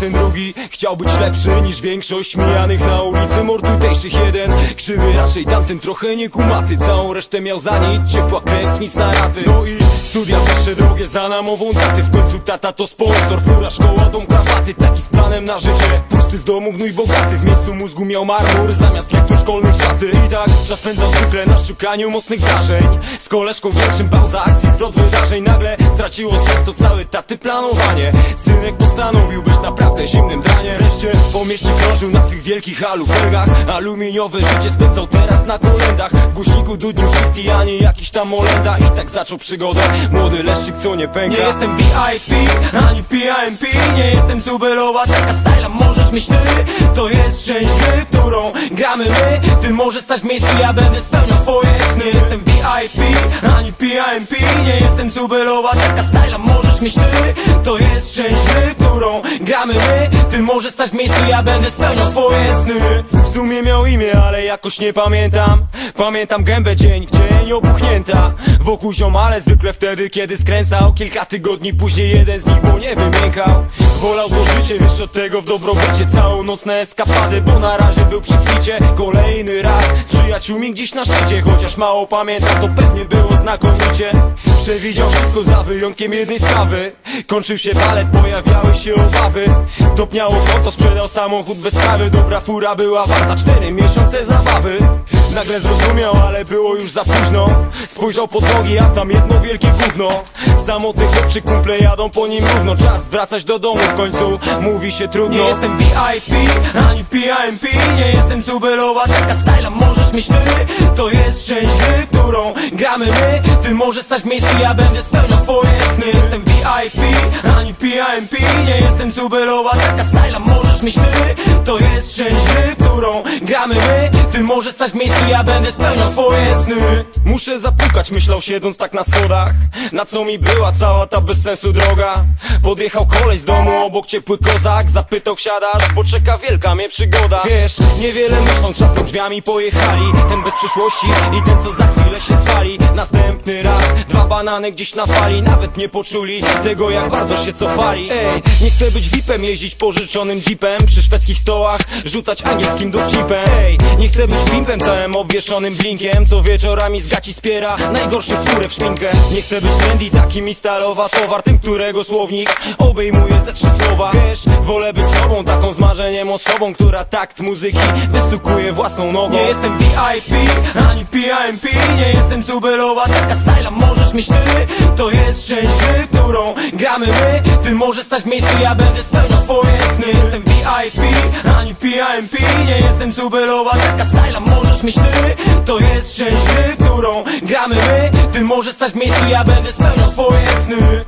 ten drugi chciał być lepszy niż większość mijanych na ulicy. Mordutejszych jeden krzywy raczej tamten trochę nie kumaty Całą resztę miał za nic, ciepła krew, nic na raty. No i studia zawsze drogie za namową taty W końcu tata to sponsor, fura, szkoła, dom, krawaty. Taki z planem na życie, pusty z domu, gnój bogaty. W miejscu mózgu miał marmur, zamiast lektur szkolnych szaty. I tak czas spędzał zwykle na szukaniu mocnych wrażeń Z koleżką większym bał za akcji, zwrot wydarzeń. Nagle straciło sens to całe taty planowanie. Synek po mieście krążył na swych wielkich alufelgach Aluminiowe życie spędzał teraz na kolendach. W głośniku dudnił 50, a nie jakiś tam Molenda I tak zaczął przygodę. Młody leszczyk co nie pęka. Nie jestem VIP, ani PIMP Nie jestem Zuberowa, taka styla możesz mieć ty. To jest część gry, którą gramy my. Ty możesz stać w miejscu, ja będę spełniał swoje sny. Jestem VIP, ani PIMP Nie jestem Zuberowa, taka styla możesz mieć ty. To jest część my. Ty możesz stać w miejscu, ja będę spełniał swoje sny. W sumie miał imię, ale jakoś nie pamiętam. Pamiętam gębę dzień w dzień opuchnięta Wokół ziomale zwykle wtedy, kiedy skręcał. Kilka tygodni później jeden z nich, bo nie wymiękał. Wolał to życie, wiesz od tego w dobrobycie. Całą nocne eskapady, bo na razie był przy kwicie. Kolejny raz z przyjaciółmi gdzieś na szczycie Chociaż mało pamiętam, to pewnie było znakomicie Przewidział wszystko za wyjątkiem jednej sprawy. Kończył się balet, pojawiały się obawy. Topniało konto, sprzedał samochód bez sprawy. Dobra fura była warta cztery miesiące zabawy. Nagle zrozumiał, ale było już za późno. Spojrzał pod nogi, a tam jedno wielkie gówno. Samotny chłopczyk, kumple jadą po nim równo. Czas wracać do domu w końcu, mówi się trudno. Nie jestem VIP, ani PIMP Nie jestem Zuberowa, taka styla. Możesz mieć możesz stać w miejscu, ja będę spełniał swoje sny. Jestem VIP, ani PIMP Nie jestem Zuberowa, taka styla możesz mieć ty. To jest część gry, którą gramy my. Ty możesz stać w miejscu, ja będę spełniał swoje sny. Muszę zapukać, myślał siedząc tak na schodach. Na co mi była cała ta bez sensu droga? Podjechał kolej z domu, obok ciepły kozak. Zapytał wsiadasz, bo czeka wielka mnie przygoda. Wiesz, niewiele myślą, trzasnął drzwiami pojechali. Ten bez przyszłości i ten co za chwilę się spali banany gdzieś na fali Nawet nie poczuli tego jak bardzo się cofali. Ej, nie chcę być VIP-em, jeździć pożyczonym jeepem Przy szwedzkich stołach, rzucać angielskim dowcipem. Ej, nie chcę być pimpem całym obwieszonym blinkiem Co wieczorami z gaci spiera najgorszy furę w szminkę. Nie chcę być trendy, takim i stalowa towar Tym, którego słownik obejmuje ze trzy słowa. Wiesz, wolę być sobą, taką z marzeniem osobą Która takt muzyki wystukuje własną nogą. Nie jestem VIP, ani PIMP Nie jestem Zuberowa, taka styla możesz ty To jest część gry, w którą gramy my. Ty możesz stać w miejscu, ja będę spełniał swoje sny. Jestem VIP, ani PIMP Nie jestem Zuberowa, taka styla możesz mieć ty To jest część gry, w którą gramy my. Ty możesz stać w miejscu, ja będę spełniał swoje sny